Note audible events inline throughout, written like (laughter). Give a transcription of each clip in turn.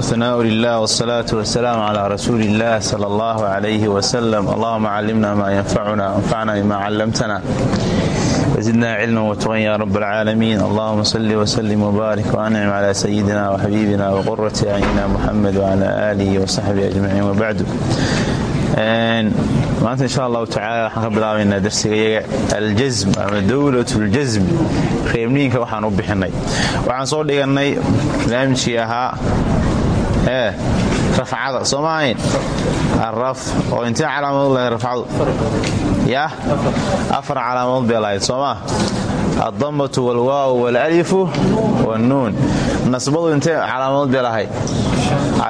wthanaa lilah wsalaatu wasalaamu calaa rasuuli illah sala allahu calayhi wasalam allahuma callimna maa yanfacuna wanfacna bima callamtana wzidna cilma watuqan ya rab alcaalamiin allahuma salli wslim wbaarik wancim cla sayidina wxabiibina wqurati acyina muxamed wcla aalihi wasaxbihi ajmaciin wabacdu maanta insha allahu tacala waxaan ka bilaabaynaa darsigayaga aljasm ama dowlat ljasm reebniinka waxaan u bixinay. Waxaan soo dhigannay barnaamijkii ahaa rafcada soo ma ahayn? Araf oo intee calaamadood lahayd rafcadu. Yah afar calaamadood bay lahayd soo maa addamatu walwaaw walalifu wannuun nasbadu intee calaamadood bay lahayd.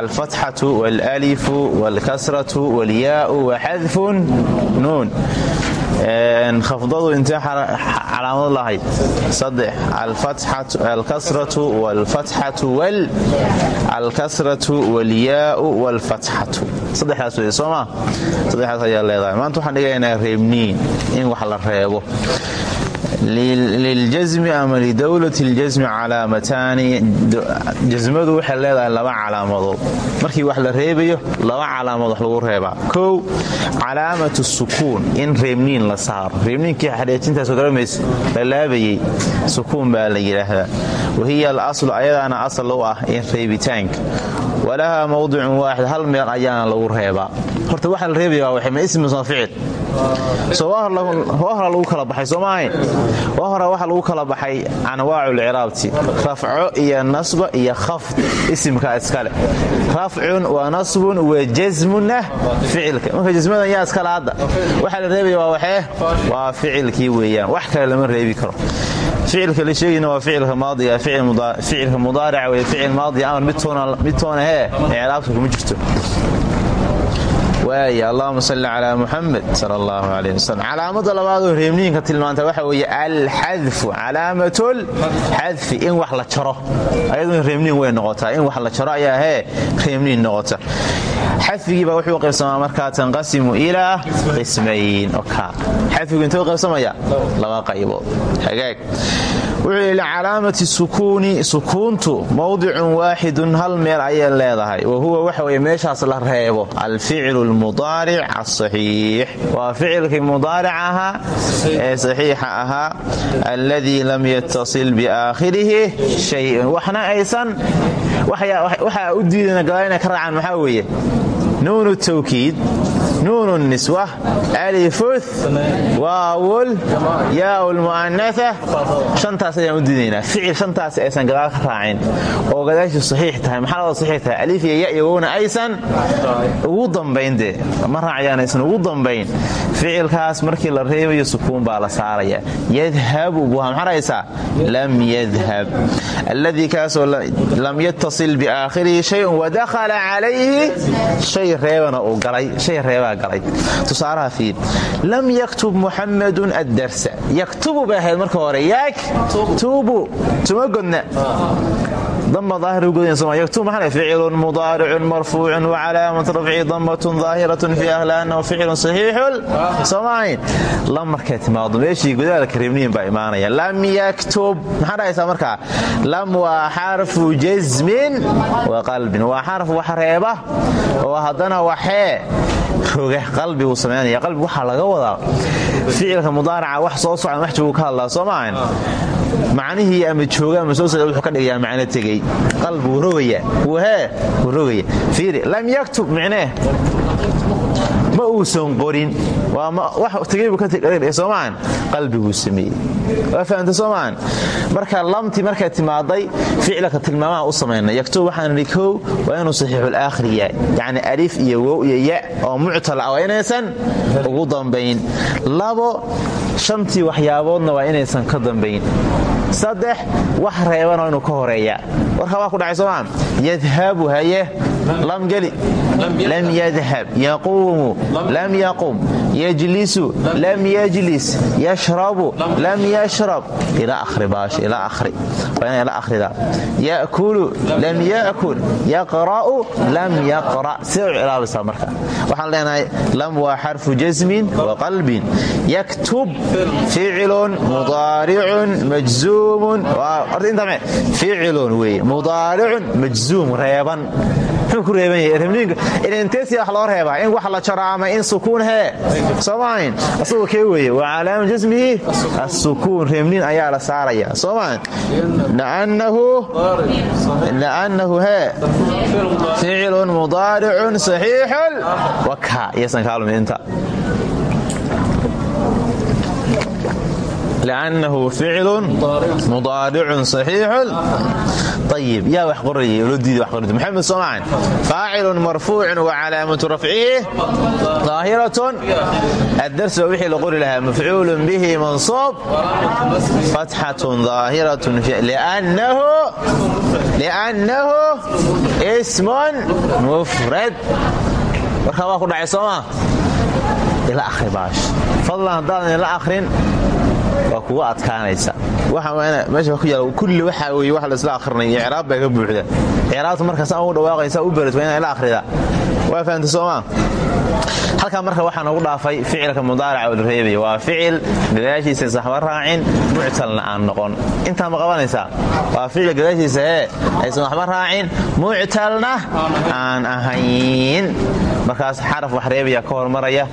Alfatxatu walalifu walkasratu walyaau waxadfun nuun khafdadu intee calaamad lahayd alkasratu walyaau walfatxatu. Saddexdaas wey soo maa saddexdaas ayaa leedahay. Maanta waxaan dhigaynaa reebniin in wax la reebo liljasmi ama lidowlati ljasmi calaamataani jasmadu waxay leedahay laba calaamadood markii wax la reebayo laba calaamadood wax lagu reebaa kow calaamatu sukuun in reebniin la saaro reebniinkii xadheejintaasoo garamaysa la laabayey sukuun baa la yidhaahdaa wahiya alaslu ayadaana asal u ah in reebitaanka walahaa mowdicun waaxid hal meel ayaana lagu reebaa horta waxa la reebaya waa ma ismi soo hora lagu kala baxay soo maahayn? Waa hora waxaa lagu kala baxay anwaacu lciraabti rafco iyo nasba iyo khafd isimka iskale rafcun wa nasbun wa jasmunah ficilka. Marka jasmadan yaa iskale hadda. Waxaa la reebaya waa waxee waa ficilkii weeyaan. Wax kale lama reebi karo. Ficilka la sheegayna waa ficilka maadiga ficilka mudaarica wey ficil maadi amar mid toona hee icraabka kuma jirto allahuma salli calaa muxamed sal allahu alayh wasalam calaamada labaadoo reebniinka tilmaanta waxa weeye alxadfu calaamatul xadfi in wax la jaro. Ayaduna reebniin way noqotaa in wax la jaro ayaa hee reebniin noqota. Xadfigiibaa wuxuu qaybsamaa markaa tanqasimu ilaa qismayn. Xadfigu intuu qaybsamaya laba qaybood. Hagaag wuxuu yidhi calaamati sukuuni sukuuntu mowdicun waaxidun hal meel ayay leedahay. Wa huwa waxa weye meeshaas la reebo alficlu lmudaaric asaxiix waa ficilkii mudaaric ahaa ee saxiixa ahaa alladii lam yatasil biaakhirihi shayun. Waxna aysan waxaa u diidana gadaal inay ka raacaan maxaa weeye? Nuun tawkiid nuun niswa alifuth waawul yaau lmu'anaa shantaas ayaan u diidaynaa ficil shantaas aysan gadaal ka raacin oo gadaashu saxiix tahay maxaa lada saxiix tahay alif iyo ya iyo wowna aysan ugu dambayn dee ma raacayaan aysan ugu dambayn ficilkaas markii la reebayo sukuun baa la saaraya yadhabu buu maxaraysaa lam yadhab alladii kaasoo lam yatasil biaakhirihi shayun wadakhala calayhi shay reebana uu galay shay reebaa galay. Tusaalaha fiir lam yaktub muxamadun addarsa. Yaktubu bay ahayd marka hore yaktubu tuma godna. Dama maxaa ficilun mudaaricun marfuucun wacalaamat rafci damatun daahiratun fi ahli annahu ficilun saxiixun. Soo lam markay timaado meeshii godaalka reebniin baa imaanaya. Lam yaktub maxaa dhahaysaa markaa lam waa xarfu jasmin wa qalbin waa xarf wax reeba oo haddana waxee (laughs) roga qalbigu samaynaya qalbigu waxaa laga wadaa ficilka mudaaraca wax soo socda wax joogu ka hadlaa soo maahan macnihii ama jooga ama soo socda wuxuu ka dhigayaa macno tegey. Qalbiguu rogaya whee wuu rogaya fiiri lam yaktub micnee ma uusan qorin tegaybuusoomaan qalbiguu sameeyey. Waa fahamta soomaan? Marka lamti markay timaaday ficilka tilmaamaha u samayna yaktub waxaan idhi kow waa inuu saxiixulaakhir yahay. Yacni alif iyo wow iyo ya oo muctal ah waa inaysan ugu dambayn. Labo shantii waxyaaboodna waa inaysan ka dambayn saddex wax reebanoo inuu ka horreeya. Warka waa ku dhacay soomaan. Yadhabu haye lam geli lam yadhab yaquumu. Lam yaqum. Yajlisu. Lam yajlis. Yashrabu. Lam yashrab. Ila ahri baash. Ila ahri waa inay la akhridaa yakulu lam yakul yaqra'u. Lam yaqra' see u cilaabaysaa marka. Waxaan leenahay lam waa xarfu jasmin wa qalbin. Yaktub ficilun mudaaricun majzuum majzuumun ficilun weye mudaaricun majzuum reeban. Muxuu ku reeban remniinka inintesi wax loo reebaa in wax la jaro ama in sukuun hee. Soo maahayn asagoo kee weeye? Wa calaama jasmihi asukuun reemniin ayaa la saaraya. Soo maahayn liannahu hee. Ficilun mudaaricun saxiixun. Waka iyosan kaaluminta لأنه فعل مضارع صحيح طيب يا wax qorayay loo diiday wax qorayay محمد سمعان فاعل مرفوع وعلامة رفعه ظاهرة الدرس وحي لقول لها مفعول به منصوب فتحة ظاهرة لأنه لأنه اسم مفرد warkaa waa ku dhacay sooma ila akhri baash fadlan haddaadan ila akhrin waa kuga adkaanaysa. Meesha ku yaal kulli waxaa weye wax laisla akhrinay icraab baa ka buuxda. Icraabta markaas ugu dhawaaqaysa u berat waa inaa ila akhrida. Waa fahamta soomaa halkaa marka waxaa noogu dhaafay ficilka mudaaraca oo la waa ficil gadaashiisa saxba raacin muctalna aan noqon. Intaa ma qabanaysaa? Waa ficil gadaashiisa hee aysan raacin muctalna aan ahayn. Markaas xaraf wax reebaya ka hormaraya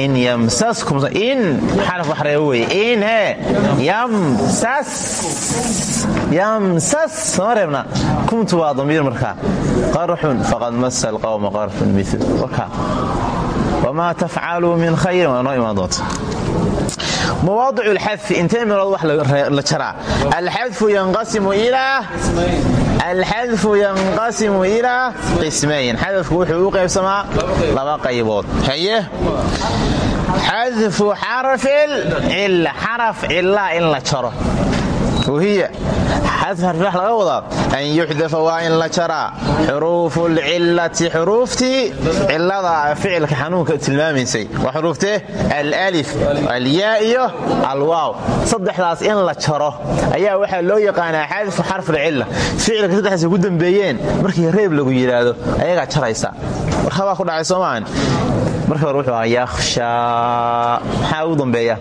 in ymsaskum in xaraf wax reeba weye in hee yamsas sama reebna kumtu waa damiir markaa qarxun faqad masa alqawma qarxun mil warkaa wamaa tafcaluu min khayrin waa noo imaan doonta mawaadic اlxadfi intee la jaraa alxadfu yanqasimu ilaa alxadfu yanqasimu ilaa qismayn xadafku wuxuu u qaybsamaa laba qaybood haye xadfu xarafil cila xaraf cilaa in la jaro wahiya xadf xarfi wax laga wadaa an yuxdafa waa in la jaraa xuruufu lcilati xuruuftii cilada ficilka xanuunka tilmaamaysay. Waa xuruuftee alif alyaa iyo alwaaw saddexdaas in la jaro ayaa waxaa loo yaqaanaa xadfu xarfilcila ficilka saddexdaas ugu dambeeyeen markii reeb lagu yidhaahdo ayagaa jaraysa. Warkabaa ku dhacay soomaan marka hore wuxuu ahaa yakhshaa maxaa ugu dambeeya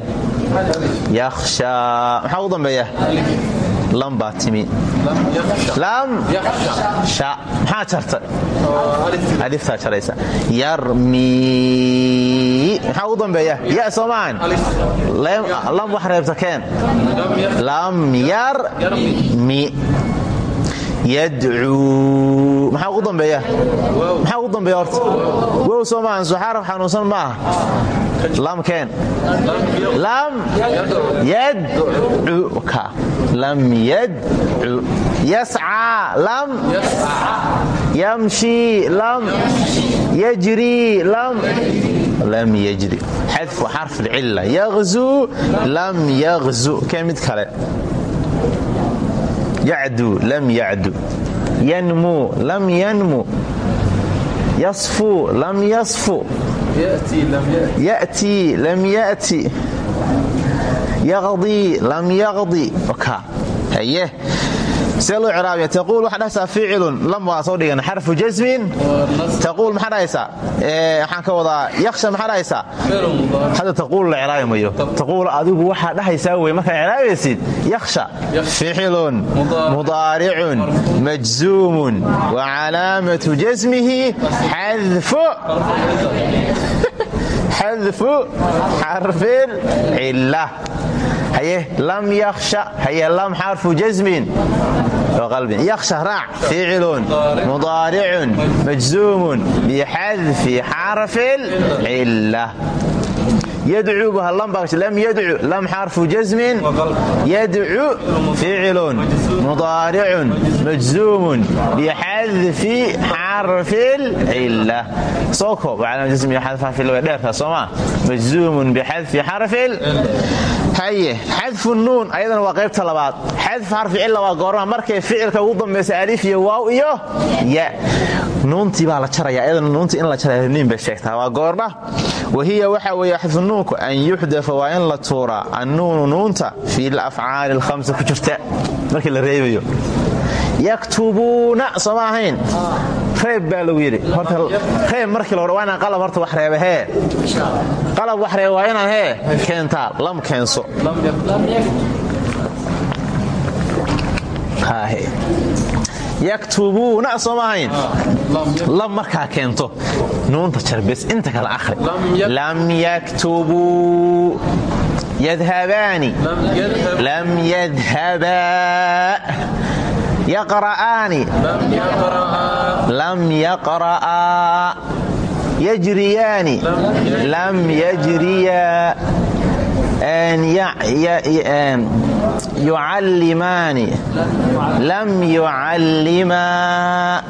maxaa ugu dambeeya? Lam baa timi. Lam maxaa jarta aliftaa jaraysa. Yarmii maxaa ugu dambeeya? Ya soomaan. Lam wax reebta keen. Lam yarmi yadcuu maxaa ugu dambeeya? Maxaa ugu dambeeya horta? Wow soo maahan soo xaraf xanuunsan ma aha. Lam keen. Lam yadcu ka lam yadcu yascaa lam yamshi. Lam yajri. Lam lam yajri. Xadfu xarf alcila yagzuu lam yagzu. Kee mid kale yacdu lam yacdu yanmuu lam yanmu. Yasfuu lam yasfu. Ya'tii lam ya'ti. Yaqdii lam yaqdi haye see loo ciraabiya taquul waxaa dhahaysaa ficilun lam waa soo dhigan xarfu jasmin taquul maxaa dhahaysaa? Waxaan ka wadaa yaksha maxaa dhahaysaa? Hadda taquul la ciraabi mayo. Taquul adigu waxaa dhahaysaa wey markaa ciraabaysid yaksha ficilun mudaaricun majzuumun wa calaamatu jasmihi xadfu. (laughs) Xadfu xarfil cila lam yaksha haye lam xarfu jasmin yaksha raac ficilun mudaaricun majzuumun bixadfi xarfil cila lam xarfu jasmin yadcu ficilun mudaaricun majzuumun bixadfi xarfil cila soo koob dheerka sooma majzuumun bixadfi xarfil haye xadfu nuun ayadana waa qaybta labaad. Xadfu xarfi cila waa goorma markay ficilka ugu dambaysa alif iyo waaw iyo ya. Nuuntii baa la jaraya ayadana nuuntii in la jaraya niin bay sheegtaa. Waa goorna wahiya waxa weeye xadfu nuunku an yuxdafa waa in la tuuraa annuunu nuunta fi lafcaali alhamsa ku jirta. Markii la reebayo. Yaktubuuna ahayn reeb baa lagu yidhi. Reeb markii la waa inaan qalab horta wax reeba hee? Qalab wax reeba waa inaan hee? Keentaa lam keenso. Yaktubuuna sooma ahayn lam markaa keento. Nuunta jarbes inta kale akhri. Lam yaktubuu yadhabaani. Lam yadhabaa yaqra'aani lam yaqra'aa yajriyaani lam yajriyaa yucallimaani lam yucallimaa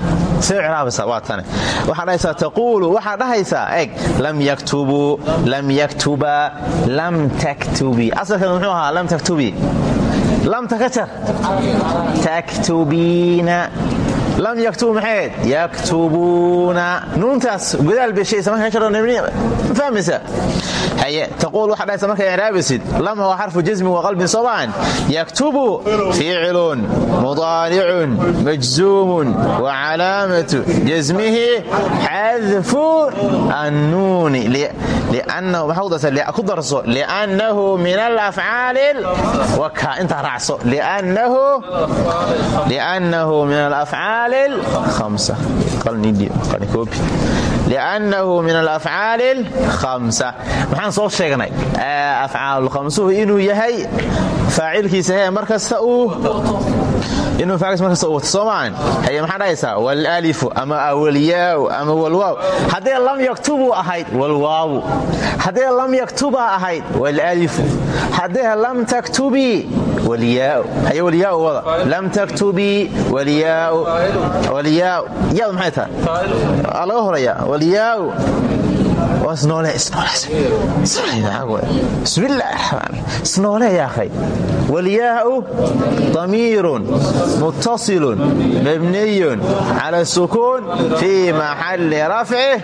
taquulu waxaa dhahaysaa eg lam yaktubuu lam yaktubaa lam taktubii asalkeedu muxuu ahaa lam taktubii lamta ka jar. Taktubiina lam yaktubu maxayd yaktubuuna nuuntaas godaal beshaysa marka ka fahmaysa haye taquul waxaa dhahaysa markaa icraabaysid lam huwa xarfu jasmin wa qalbin soobaan yaktubu ficilun mudaaricun majzuumun wa calaamatu jasmihi xadfu annuuni ku darso liannahu min alafcaali waka intaa raacso liannahu min alafcaali liannahu min alafcaali maxaan soo sheegnay afcaalulkhamsuhu inuu yahay faacilkiisa he markasta uu inuu faacilkiisa markasta wato soomaan haye maxaa dhahaysaa walalifu ama awalyaau ama walwaaw hadday lam yaktubuu ahayd walwaawu hadday lam yaktubaa ahayd walalifu hadday lam taktubii walyaau haye walyaau wada lam taktubii walyaau walyaau yaadu maxay tahay laga horaya walyaau isnoole isnoole yaakhay walyaau damiirun muttasilun mabniyun cala sukuun fii maxalli rafcih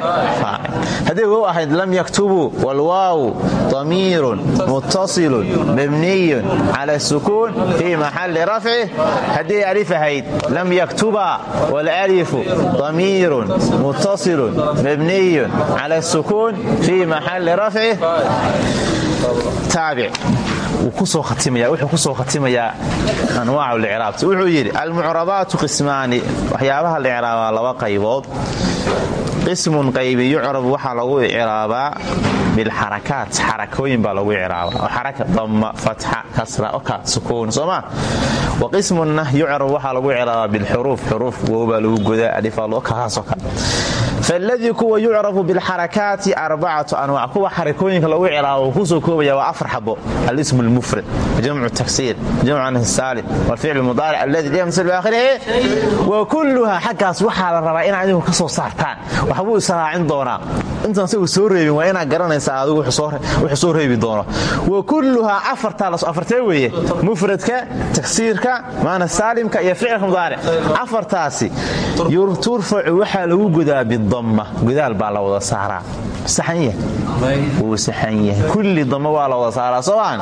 hadday wow ahayd lam yaktubuu walwaawu damiirun muttasilun mabniyun cala sukuun fii maxalli rafcih hadday alif ahayd lam yaktubaa walalifu damiirun muttasilun mabniyun cala sukuun fii maxalli rafcih taabic wuxuu ku soo khatimayaa anwaacu licraabta wuxuu yidhi almucrabaatu qismaani. Waxyaabaha la icraabaa laba qaybood. Qismun qaybi yucrab waxaa lagu icraabaa bilxarakaat xarakooyin baa lagu icraabaa. Xaraka damma fatxa kasra oka sukuun sooma wa qismunna yucrab waxaa lagu icraabaa bilxuruuf xuruuf wowbaa lagu godaa alifaalokaaasoo kale faladii kuwa yucrafu bilxarakaati arbacatu anwac kuwa xarakooyinka lagu cilaabo ku soo koobaya waa afar xabo alismu lmufrad jamcu taksiir jamcu saalim walficl mudaaric aladi yamsil biaakhirihi wa kulluhaa xaggaas waxaa la rabaa inaad adigu ka soo saartaan waxbuu israacin doonaa intaan isagu soo reebin waa inaad garanaysaa adigu wuxuu soo reebi doono wa kulluhaa afartee weeye mufradka taksiirka maana saalimka iyo ficilka mudaaric afartaasi turfacu waxaa lagu godaa bidamma godaal baa la wada saaraa. Wuu saxan yahay. Kulli damma waa la wada saaraa soomaan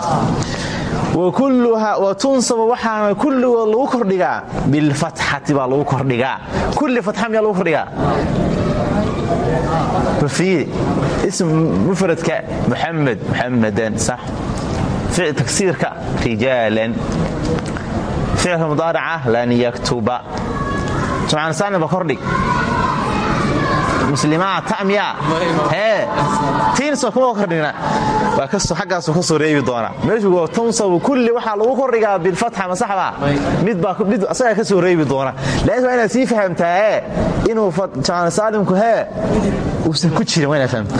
wa tunsabu waxaana kulligood lagu kordhigaa bilfatxati baa lagu kordhigaa kulli fatxa miyaa lagu kordhigaa ism mufradka muxamed muxamadan sax. Taksiirka rijaalan. Ficilka mudaarica lan yaktuba jumcaansaaniba kordhig muslimaad tamiya hee tiinsoo kuma kordhigna. Xaggaasu ka soo reebi meeshu tunsabu kulli waxaa lagu kordhigaa bilfatxa masaxba mid asagaa ka soo reebi doona. Laakiin waa inaad sii fahamtaa ee inuu jumcaansaalimku hee uusan ku jirin waa inaad fahamta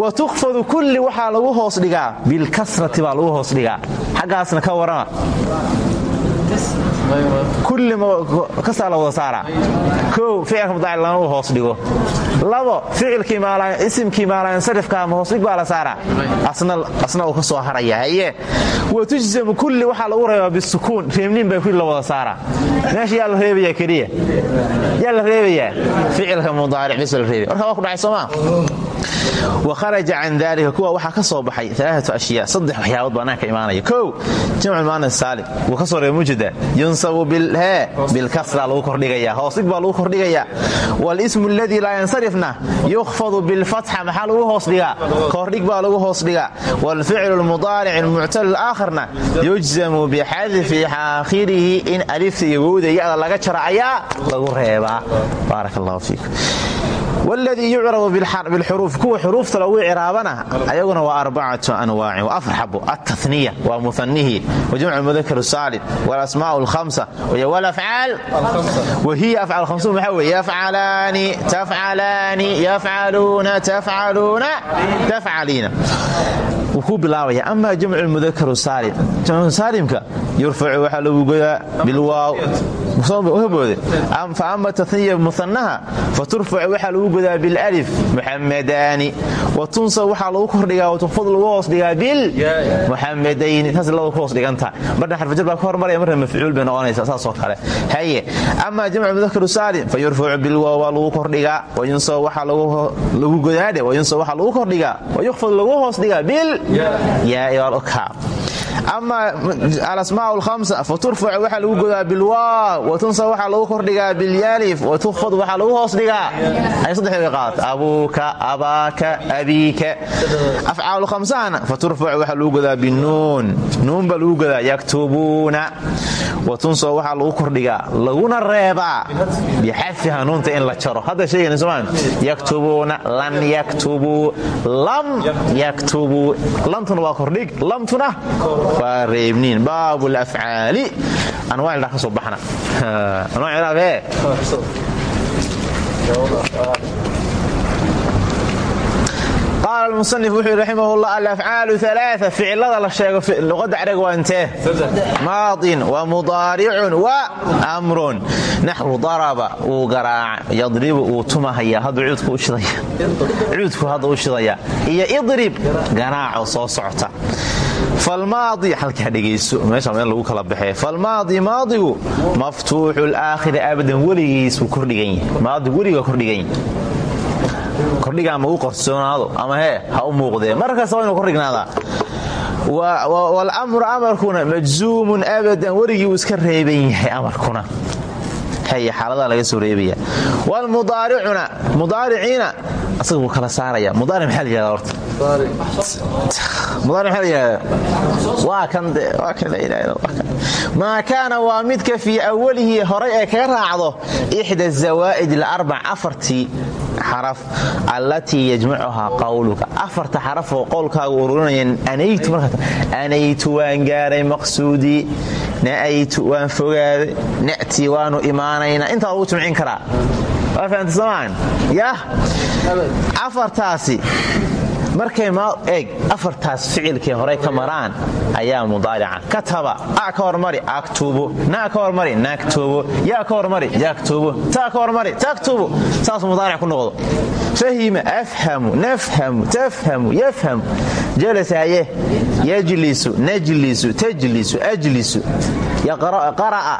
wa tukfadu kulli waxaa lagu hoos dhigaa. Bilkasrati baa lagu hoos dhigaa. Xaggaasna ka kulli kasaa la wada saaraa kow ficilka mudaacil lama hoos dhigo. Labo ficilkii isimkii maalansarifka ma hoosdhig baa la saaraa. Asna uu ka soo haraya haye. Wa tujsamu kulli waxaa lagu reebaa bisukuun reebniin baa kulli la wada saaraa. Meesha yaa la reebayaa keliya. Yaa la reebayaa. Ficilka mudaaric bis la reebaya warka waa ku dhacay soomaa? Waharaja can dalika kuwa waxaa ka soo baxay alaaatu ashyaa saddex waxyaabood baa naanka imaanaya. Kow jamcu maanan saalim wuu ka soo reeba mujida yunsabu bilkasra lagu kordhigaya hoosdhig baa lagu kordhigaya. Walismu aladii laa yansarifna yukhfadu bilfatxa maxaa lagu hoos dhigaa? Kordhig baa lagu hoos dhigaa. Waalficlu lmudaaric muctal mu'aharna yujzamu bixadfi aakhirihi in alifta iyo wowda yada laga jaro ayaa lagu reebaa. Baarak allahu fiikum wladii yucrabu bilxuruuf kuwa xuruufta lagu ciraabana ayaguna waa arbacatu anwaacin waa afar xabo ataniya waa muanihi wajamcu mudakar saalim walasmaa lhamsa wlafcaal wahiya afcaal hamsun waxaa weye yafcalaani tafcalaani yafcaluuna tafcaluuna tafcaliina wuu ku bilaabaya ama jamcu mudakar saalim. Jamcu saalimka yurfacu waxaa lagu godaa bilwaaw. Fa ama taniya muanaha faturfacu waxaa lagu godaa bilif muxamadaani wa tunsab waxaa lagu kordhigaa watukfad lagu hoos dhigaa bil muxamadayni taas lada ku hoos dhigantaha marna xarfajar baa ka hormaraya marna mafcuul bay noqonaysa saasoo kale. Haye ama jamcu mudakaru saalim fa yurfacu bilwaaw waa lagu kordhigaa wayunsab waxaa lagu godaadhe wayunsab waxaa lagu kordhigaa wayukfad lagu hoos dhigaa bil yaa ama alasmaa lhamsa faturfacu waxaa lagu godaa bilwaaw watunsab waxaa lagu kordhigaa bilyalif watukfad waxaa lagu hoos dhigaa. Ay saddexda qaad. Abuuka abaaka abiika afcaal khamsahana faturfacu waxaa lagu godaa binuun nuun baa lagu godaa yaktubuuna. Watunsab waxaa lagu kordhigaa laguna reebaa bixadfiha nuunta in la jaro. Hadda sheegayna somaan yaktubuuna lan yaktubuu lam yaktubuu. Lantuna waa kordhig lamtuna waa reebniin baab lafcaali anwac idhaa ka soo baxna. (laughs) Anwac idhaafee qaala musanif wuxuu yidhi raximahullah alafcaalu alaa ficilada la sheego luqadda caraga waa intee? Maadin wa mudaaricun wa amrun. Naxwu daraba wuu garaaca yadribu uu tumahaya hadduu cuudku hadda u shidaya. Iyo idrib garaaco soo socota falmaadi maadigu maftuuxu laakhiri abadan weligiis wuu kordhigan yahay maadigu weliga kordhigan yahay kordhiga ama u qorsoonaado ama hee ha u muuqdee mar kasta waa inuu kordhignaadaa walamru amarkuna majzuumun abadan weligii uu iska reeban yahay amarkuna xaaladaha laga soo reebaya. Wlmudaaricuna mudaariciina asaga wuu kala saaraya. Mudaaric maxaa la yihahda horta? Mudaaric maxaa la yihahda waa kan de waa kan midka fii awalihi horay ay kaga raacdo ixda zawaa'id larbac afartii xaraf allatii yajmacuhaa qawluka. Afarta xaraf oo qowlkaaga ururinaya anaytu anaytu waan gaaray maqsuudii na'aytu waan fogaaday na'tii waanu imaanaynaa. Intaa lagu jimcin karaa. Waa fahamta soomaan afartaasi markay eeg afartaas ficilkii horey ka maraan ayaa mudaarica. Kataba a ka hormari aktubu na ka hormari naktubu yaa ka hormari yaktubu taa ka hormari taktubu saasuu mudaaric ku noqdo. Fahima afhamu nafhamu tafhamu yafhamu. Jalasaye yajlisu najlisu tajlisu ajlisu. Qara'a.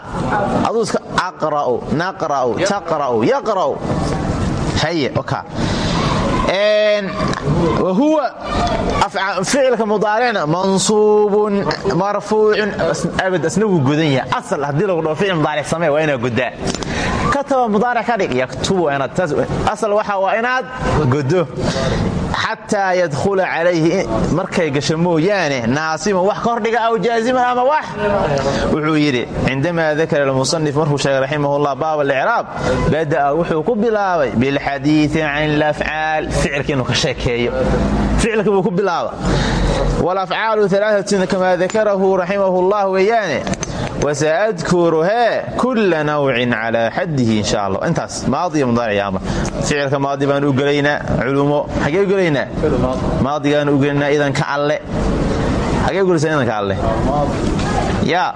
Aduu aqra'u naqra'u taqra'u yaqra'u. Haye oka wahuwa ficilka mudaaricna mansuubun marfuucun abad asna wuu godan yahay. Asal haddii lagu dhao ficil samee waa inaad godaa kataba mudaaric ka dhig yaktubu asal waxa waa inaad godo xataa yadkhula calayhi markay gasho mooyaane naasiman wax ka aw jaaziman ama wax wuxuu yidhi cindamaa dakara almusanif markuu sheegay raximahullah baab alicraab bada'a wuxuu ku bilaabay bilxadiidi can alafcaal ficilka inuu ka sheekeeyo ficilka buu ku bilaaba walafcaalu alaaatun kamaa dakarahu raximahu llah weeyaane wasaadkuru hee kula nawcin calaa xadihi insha allah intaas maadi mudaaricaama ficilka maadi baan u gelaynaa culumo xagee u gelaynaa maadigaan u gelaynaa idanka alle xagee ugelaysaa idanka alle yaa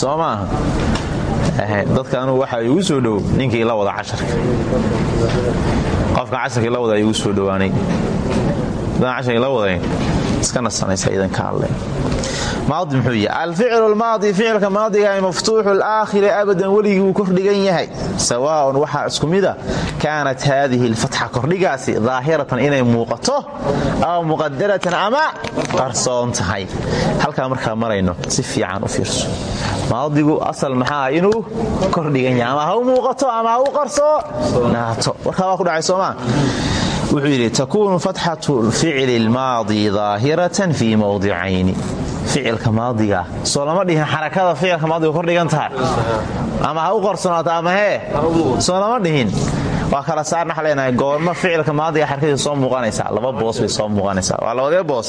soo maaha dadka anugu waxaa igu soo dhow ninkii la wada casharka qofka casharkii la wada igu soo dhowaanay dadaan casharkii la wadayn iska nasanaysa idanka alle maadi muxuu yahay alficlu lmaadi ficilka maadiga maftuuxu laakhiri abadan weligii wuu kordhigan yahay. Sawaaun waxaa isku mida kaanat haadihi lfatxa kordhigaasi daahiratan inay muuqato aw muqadaratan ama qarsoon tahay. Halkaa markaa marayno si fiican u fiirso. Maadigu asal maxaa inuu kordhigan yahay? Ama ha muuqato ama ha u qarsoonaato? Warkaa ku dhacay soomaa wuxuu yidhi takuunu fatxatu ficli lmaadi daahiratan fii mowdicayni ficilka maadiga. Soo lama dhihin xarakada ficilka maadiga kordhigan tahay. Ama ha u qorsanaato ama hee? Soo lama dhihin. Waa kala saarna waxa leenahay. Goormo ficilka maadiga xarakadiisa soo muuqanaysaa. Laba boos bay soo muuqanaysaa. Waa labadee boos.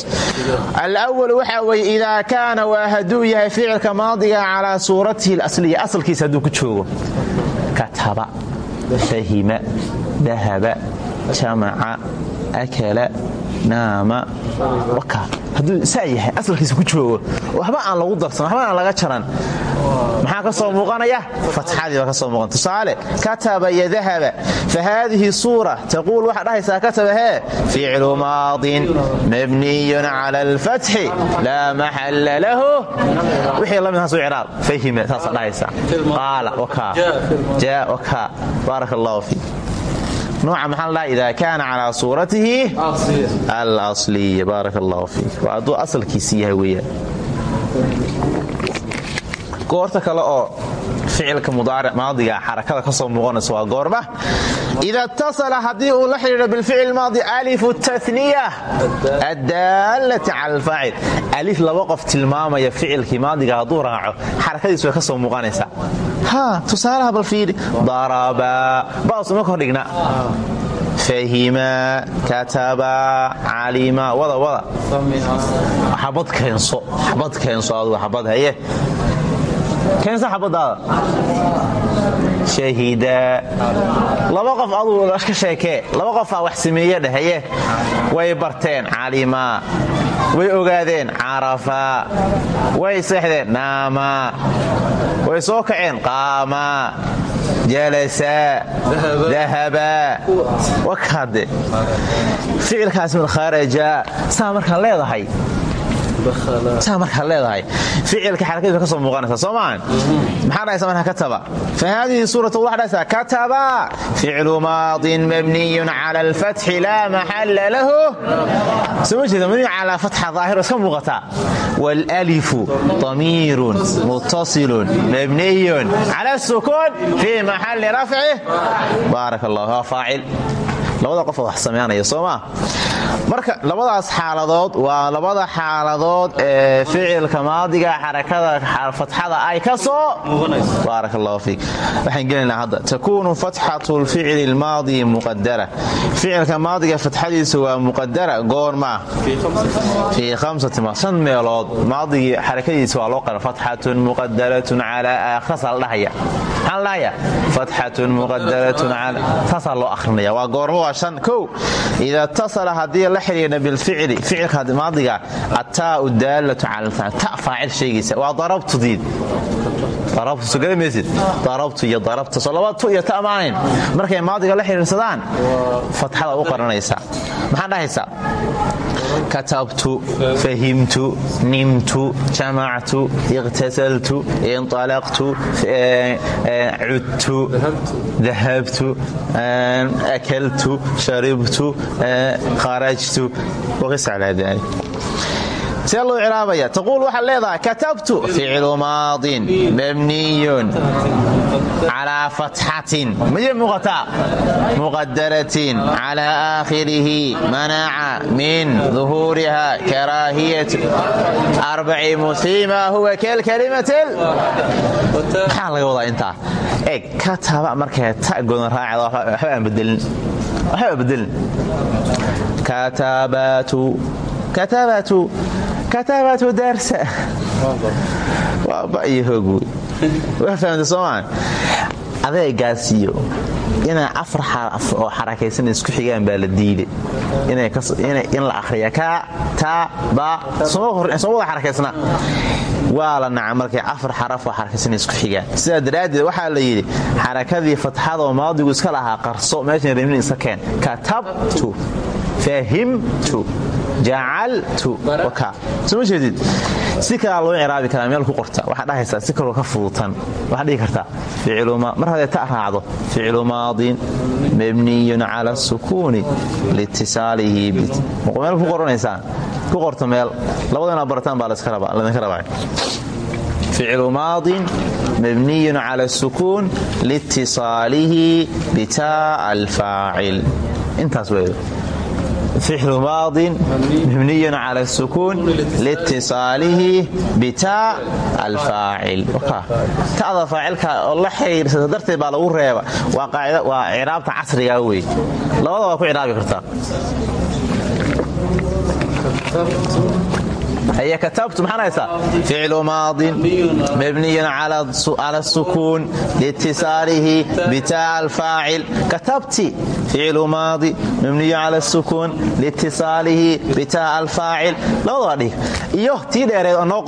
Alawal waxaa weye idaa kaana waa hadduu yahay ficilka maadiga calaa suuratihi alasliya. Asalkiisa hadduu ku joogo. Kataba fahima dahaba jamaca akala naama. Waka. Hadduu yahay asalkiisa ku joogo. Waxba aan lagu darsan waxba aan laga jaran. Maxaa ka soo muuqanaya? Fatxadiiba ka soo muuqan. Tusaale kataba iyo dahaba fa haadihi suura taquul waxaa dhahaysaa kataba hee ficlu maadin mabniyun cala alfatxi laa maxalla lahu. Wixii la midhaas icraab. Fahima taasaa dhahaysaa. Qaala wakaa jaa. Wakaa baaraka allahu fiik nuuca maxaa la dhaha ida kaana calaa suuratihi alasliya baaraka allahu fiik waa hadduu asalkiisi yahay weeyaan goorta kale oo ficilka mudaaric maadiga xarakada ka soo muuqanaysa waa goorma. Ida اtasala haddii uu la xidhiidho bilficil maadi alifu taniya addaalati cala alfaacil alif laba qof tilmaamaya ficilkii maadiga hadduu raaco xarakadiis way ka soo muuqanaysaa. Ha tusaalaha bal fiiri daraba baasuma kordhigna fahima kataba calima wada wada. Xabad keenso xabad keenso adugu xabad haye keensa xabadaada shahida laba qof adugu ka sheekee. Laba qofaa wax sameeye dhahaye. Way barteen calima way ogaadeen carafa. Way seexdeen naama. Way soo kaceen qaama. Jalasa dahaba. Wakaade. Ficilkaas mid kharaja. Saa markaan leedahay saa markaad leedahay? Ficilka xarakadiisa ka soo muuqanaysa soo maa maxaa dhahaysa marka kataba? Fa haadihi suuratu waxaa dhahaysaa kataba. Ficlu maadin mabniyun cala alfatxi laa maxalla lahu. Soo ma jeeda mabniyu calaa fatxa daahiro iska muuqataa waalalifu damiirun mabniyun cala sukuun fii maxalli rafci baarak allah labada qof wax samaynaya soo maa marka labadaas xaaladood waa labada xaaladood ee ficilka maadiga xarakada fatxada ay ka soo baarak allahu fiik. Waxaan gelinaa hadda. Takuunu fatxatu lficli lmaadi muqadara ficilka maadiga fatxadiisa waa muqadara goormaa fii hamsati shan meelood. Maadigii xarakadiisa waa loo qara fatxatun muqadaratun calaa aakhirasa la dhahaya maxaa la dhahaya fatxatun muqadaratun saasaa loo akhrinaya waa goormo ida tasala haddii la xidhiidha bilficli ficilka maadiga attaau daalatu cala alfaacil ta faacil sheegaysa waa darabtudiid darabtu sogadamaysid darabtu iyo darabta soo laba tu iyo ta amaanin markay maadiga la xidhiidhsadaan fatxada u qaranaysa. Maxaa dhahaysaa katabtu fahimtu nimtu jamactu iqtasaltu inطalaqtu cudtu dahabtu akaltu sharibtu kharajtu see loo cilaabaya taquul waxaad leedahay katabtu ficlu maadin mabniyun calaa fatxatin. Mayay muuqataa muqadaratin calaa aakhirihi manaca min duhuuriha karaahiyat arbaci musiima huwa kelkalimatil maxaa laga wadaa intaa eg kataba markay ta godan raacda waxba aan bedelin waxba aan bedelin katabatu katabatu katabatu daarsa waa ba'yo hoog waa fahamta soomaa adeegaasiyo inay afar xaraf oo xarakaysan isku xigaan baa la diiday in la akhriya ka ta ba soma wada xarakaysna waa la naca markay afar xaraf oo xarakaysan isku xigaan sidaa daraaddeed waxaa la yidhi xarakadii fatxada oo maadigu iska lahaa qarso meeshan remnin iska keen katabtu fahimtu jacaltu soma jeedid si kalaa loo ciraabi karaa meel ku qorta waxaa dhahaysaa si kaloo ka fudutan waxaa dhihi kartaa mar hadee ta raacdo ficlu maadin mabniyun cala sukuuni liitisaalihi meel ku qoranaysaan? Ku qorto meel labada inaa barataan baa ladinka rabaa ficlu maadin mabniyun cala sukuun liitisaalihi bitaa alfaacil intaas weedo ficlu maadin mabniyun cala sukuun liitisaalihi bitaa alfaacil. Ta'da faacilka oo la xiriirsata darteed baa lagu reeba. Waa ciraabta casriga wey labada waa ku ciraabi kartaa kataabtu maxaan haysaa? Ficlu maadin mabniyan cala sukuun liitisaalihi bitaaca alfaacil kataabti ficlu maadi mabniyan cala sukuun liitisaalihi bitaaca alfaacil labadaba dhih iyo tii dheereed oo noo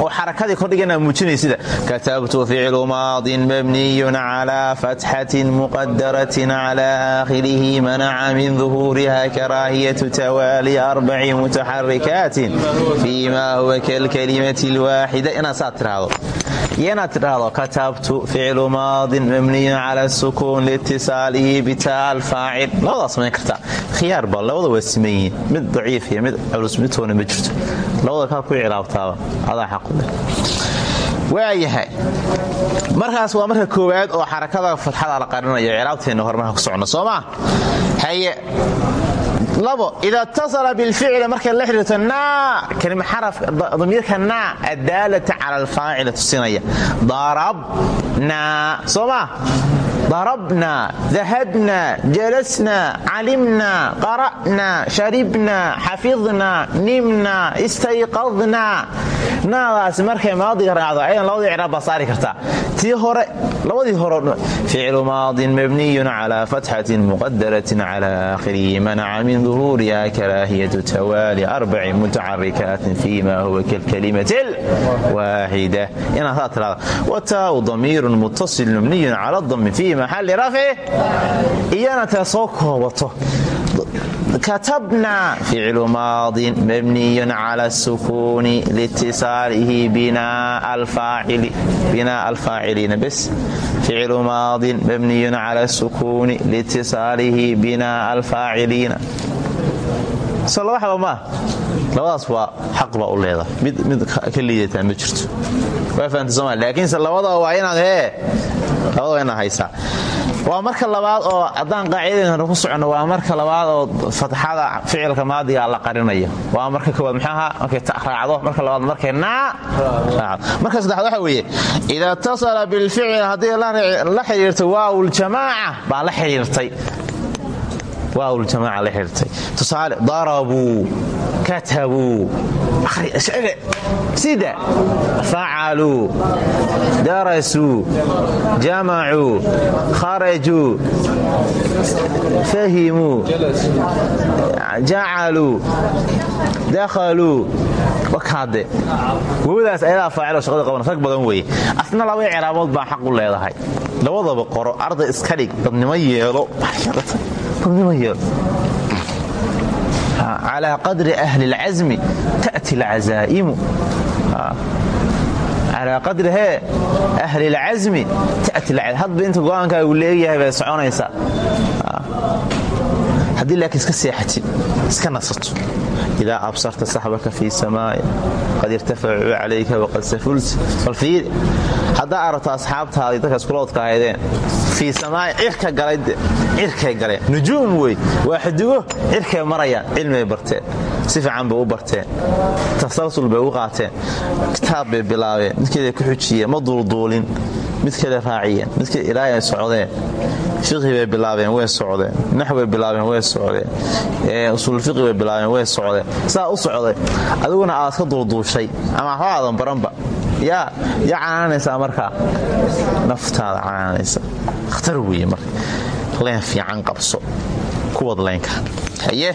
oo xarakadii kordhigana muujinaysida katabtu ficlu maadin mabniyun cala fatxatin muqadaratin cala aakhirihi manaca min duhuuriha karaahiyatu tawaali arbaci mutaxarikaatin fii huwa kalkalimati lwaaxida inaad saa tiraahdo iyo inaad katabtu ficlu maadin mabniyun cala sukuun liitisaalihi bitaa alfaacil labadaas samayn kartaa khiyaar ba labada waa mid daciif iyo mid culus midtoona ma jirto markaas waa marka koowaad oo xarakada fatxada la qarinayo cilaabteenna hore marka ku socno soo maa haye. Labo ida اtasala bilficli markay la xiriirto damiirka naa adaalata cala alfaacila tusinaya. Darabnaa soo maa darabnaa dahabnaa jalasnaa calimnaa qara'naa sharibnaa xafidnaa nimnaa istayqadnaa naadaasi markay maadiga raacdo ayadan labadii ciraab baa saari kartaa tii hore labadii hore ficlu maadin mabniyun cala fatxatin muqadaratin cala aakhirihi manaca min duhuuriha karaahiyatu tawaali arbaci mutacarikaatin fii ma huwa kalkalimati lwaaxida inaad saa tirada wataau damiirun mutasil mabniyun cala dami fii maxali rafci iyana tee soo koobato katabna ficlu maadin mabniyun cala sukuuni liitisaalihi binaa alfaaciliina bes ficlu maadin mabniyun cala sukuuni liitisaalihi binaa alfaaciliina so laba xaba maa labadaas waa xaq baa u leedahay mid ka liidataa ma jirto waa fahamta sooma laakiinse labadaba waa inaad hee waa marka labaad oo haddaan qaacidaden hore ku soconno waa marka labaad oo fatxada ficilka maadiga la qarinayo. Waa marka koowaad maxaaha markay raacdo. Marka labaad markay marka saddexaad waxa weeye idaa tasala bilficil haddii la xidhiirto waawuljamaaca baa la xidhiirtay waawuljamaaca la xidhiirtay tusaale darabuu katabuu sida facaluu darasuu jamacuu kharajuu fahimuu jacaluu dakhaluu wakaade wawadaas ayadaa faacilo shaqada qaban rag badan weeye asna laba ciraabood baa xaq u leedahay labadaba qoro arday iska dhig dadnimo yeelo calaa qadri ahli اlcasmi tati alcazaa'imu calaa qadri hee ahli اlcasmi tati hadba inta go'aankaagu leegyahay bay soconaysaa haddii laakiin iska seexatin iska nasato idaa absarta saxbaka fii samaa'i qad irtafacuu calayka waqad safulta bal fiiri haddaa aragto asxaabtaadii dadka iskuloodka ahaydeen fii samaa'i cirka galay cirkay galeen nujuum wey waa xidigo cirkay marayaan cilmibay barteen si fiican bay u barteen tasalsul bay u qaateen kitaab bay bilaabeen midkeeday ku xujiyeen ma duulduulin mid kale raaciyeen midka ilaahay ay socdeen fiqhi bay bilaabeen way socdeen nax bay bilaabeen way socdeen usuul fiqhi bay bilaabeen way socdeen. Saa u socday adiguna aad ka duulduushay ama waxba baranba. Yaa yaa canaanaysaa markaa naftaada canaanaysa khatar weeye marka. Leen fiican qabso. Kuwad leynka haye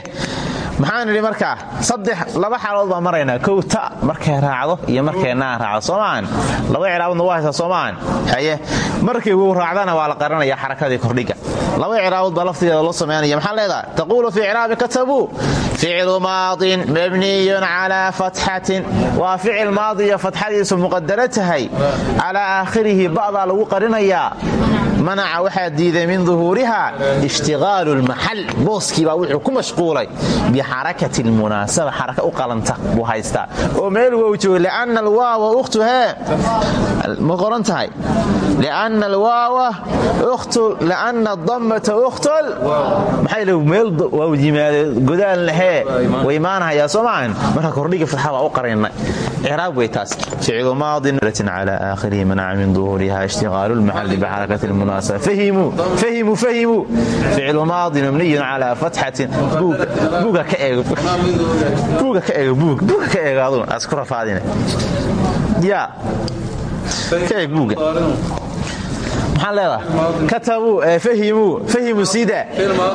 maxaan idhi markaa laba xaalood baan maraynaa. Kow ta markay raacdo iyo markay naa raacdo soomaahan laba ciraaboodna waa haysaa soomaahan haye markay wow raacdana waa la qaranaya xarakadii kordhiga. Laba ciraabood baa laftigeeda loo samaynaya maxaa leedahay? Taquulu fii ciraabi katabuu. Ficlu maadin mabniyun calaa fatxatin. Waa ficil maadiyo fatxadiisu muqadaro tahay. Calaa aakhirihi ba'daa lagu qarinayaa. Manaca waxaa diiday min duhuuriha ishtiqaalu lmaxal booskiibaa wuxuu ku mashquulay bixarakati lmunaasaba xaraka u qalanta buu haystaa oo meel wow jooga lianna alwaawa ukhtu hee ma qoran tahay lianna alwaawa ukhtu lianna dammata ukhtol maxay le meel waaw yimaade godaal lahee way imaanahayaa soo maahan marka kordhigii fatxa baa u qarina icraab wey taas ficlu maadin calaa aakhirihi manaca min duhuuriha ishtiqaalu lmaxali bixarakati lmunaasaba fahimuu fahimuu fahimuu ficlu maadin mabniyun calaa fatxatin buuga eeg buuga maxaan leedaha katabuu fahimuu sida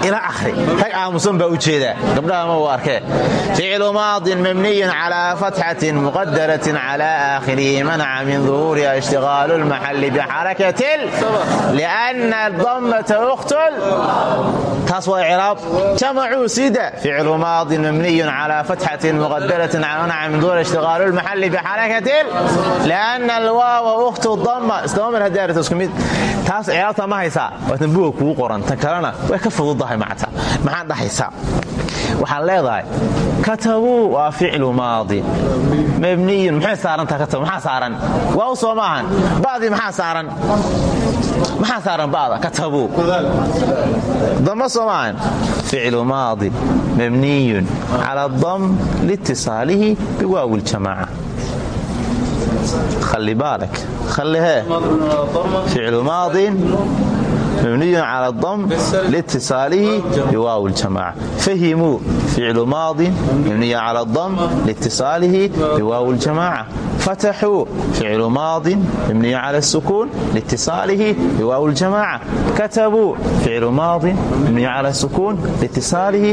ila akhri. Rag aamusan baa u jeedaa. Gabdhaha ma uu arkee. Ficlu maadin mabniyun calaa fatxatin muqadaratin calaa aakhirihi manaca min duhuuriha ishtiqaalu lmaxali bixarakatin lianna dammata uktol taas waa icraab. Jamacuu sida ficlu maadin mabniyun calaa fatxatin muqadaratin manaca min duhuuriha ishtiqaalu lmaxali bixarakatin lianna alwaawa ukhtu damma. Isdamamar hadaarta isku mid taas ciyaarta ma haysaa waatan buga kugu qoran tan kalena way ka fududahay macta. Maxaad dhahaysaa waxaad leedahay katabuu waa ficlu maadi. Mabniyun maxay saarantaha maxaa saaran? Waaw soo maahan. Ba'dii maxaa saaran? Maxaa saaran ba'da katabuu damba soo maahan. Ficlu maadi mabniyun cala dam liitisaalihi biwaawi ljamaaca khali baalak khali hee ficlu maadin mabniyun cala dam liitisaalihi biwaawi ljamaaca fahimuu ficlu maadin mabniyun cala dam liitisaalihi biwaawi ljamaaca fataxuu ficlu maadin mabniyun cala sukuun liitisaalihi biwaawi ljamaaca katabuu ficlu maadin mabniyun cala sukuun liitisaalihi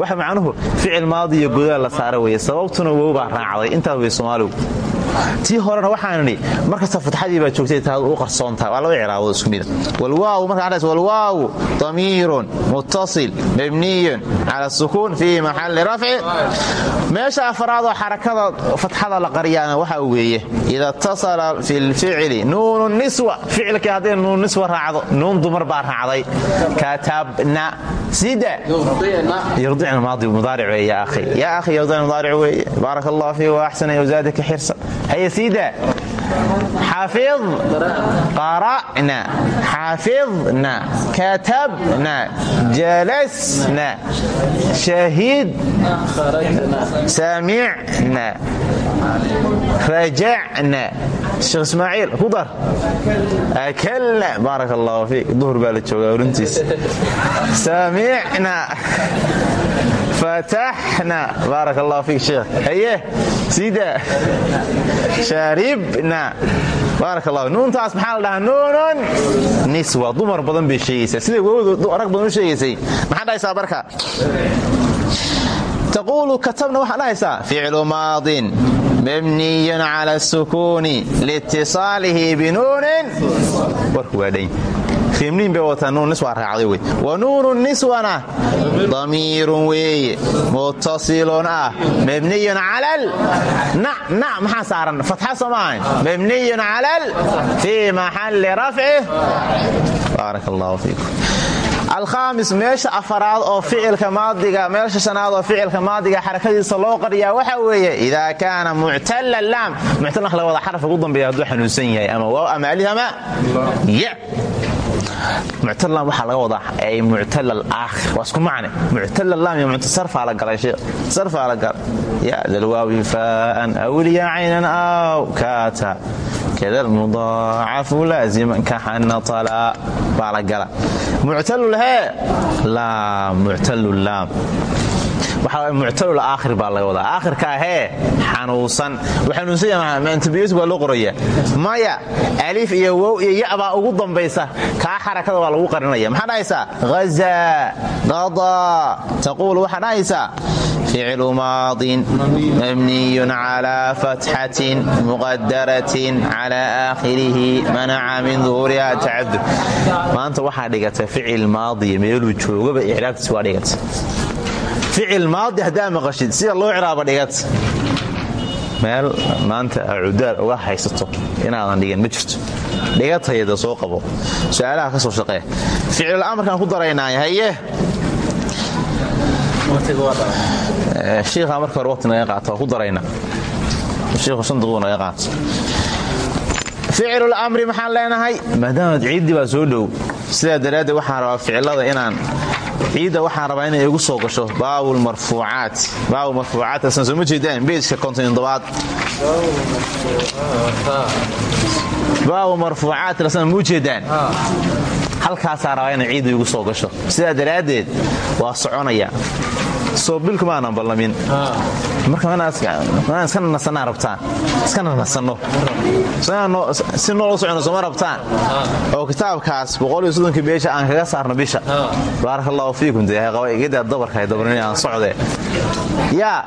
waxa macnuhu ficil maadi iyo godaal la saara weeye sababtuna wow baa raacday intaas way soomaaligu tii horena waxaan idhi markasta fatxadii baa joogtay taad u qarsoontahay waa laba ciraabood isku mida walwaaw markaa walwaawu damiirun muttasil mabniyun cala sukuun fii maxalli rafci meesha afraadoo xarakada fatxada la qariyaana waxa weeye ida itasala fi lficli nuunu niswa ficilkii hadday nuun niswa raacdo nuun dumar baa raacday katabna sida yurdicna maadi mudaaric weeye yaa akhi yaa akhi yurdicna mudaaric weeye baarak allah fiih wa axsana yawzaadaka xirsan xafiظna xaafidna katabna jalasna shahidna samicna rajacna sheekh ismaaciil ku dar akalna baarak allah fiik duhur baa la joogaa runtiis samicna fataxna baarak allah fiik sheekh haye sida. Sharibna. Baarak allah nuuntaas maxaa la dhahaa? Nuunun. Niswa dumar badan bay sheegaysaa sida wawdu rag badan u sheegaysay. Maxaa dhahaysaa marka taquulu katabna waxaa dhahaysaa ficlu maadin. Mabniyun cala asukuuni liitisaalihi binuunin warku waadhayn dhan rimniin bay wataa nuun niswa raacday wey. Wa nuunu niswana damiirun weeye muttasilun ah mabniyun calal. Na maxaa saaran? Fatxa soo mabniyun calal fii maxalli rafci. Baarak fiikum. Alkhaamis meesha afaraad oo ficilka maadiga meesha shanaad oo ficilka maadiga xarakadiisa loo qariyaa waxa weeye idaa kaana muctala laam. Muctal la wada xaraf ugu dambeeya hadduu xanuunsan yahay ama muctalan waxaa laga wadaa ay muctala alaakhir waa isku macne. Muctala laam iyo muctasarfaa la galay sheekh sarfaa la galay dalwaawi faaan awliya caynan aw kaata. Kada almudaacafu laaziman kaxana talaa baa la gala. Muctalul hee laam muctalul aakhir baa laga wadaa. Aakhirka ahee xanuunsan. Yahay antibiyootig baa loo qoraya maya alif iyo wow iyo ya baa ugu dambaysa. Kaa xarakada waa lagu qarinaya. Maxaa dhahaysaa hazaa qadaa taquul waxaa dhahaysaa ficlu maadin mabniyun calaa fatxatin muqadaratin calaa aakhirihi manaca min duhuuriha tacadud. Maanta waxaa dhigata ficil maadiya meeluu joogaba icraabtiis waa dhigata ficil maadi haddaa maqashid sida loo ciraaba dhigad meel maanta cudaar uga haysato inaadan dhigin ma jirto. Dhigatayada soo qabo. Su'aalaha ka soo shaqee. Ficil amarkaan ku daraynaaye haye. Shiikha marka hore waqti naga qaata waa ku daraynaa shiikhu shan daqiiqo naga qaata. Ficilul amri maxaan leenahay? Maadaama ciiddii baa soo dhow sidaa daraaddeed waxaan rabaa ficilada inaan ciidda waxaan rabaa inay igu soo gasho baabulmarfuucaat baabulmarfuucaat asan soo ma jeedaan? Beejka kontondobaad baabu marfuucaat asan ma u jeedaan? Halkaasaa rabaa inay ciidda igu soo gasho. Sidaa daraaddeed waa soconaya soo bilku maanan ballamin. Marka iska nanasannaa rabtaan iska nanasanno si noola socono sooma rabtaan oo kitaabkaas qyoodonki beesha aan kaga saarno bisha. Baarak allahu fiikum deegada dabarka dabarn aan socde. Yaa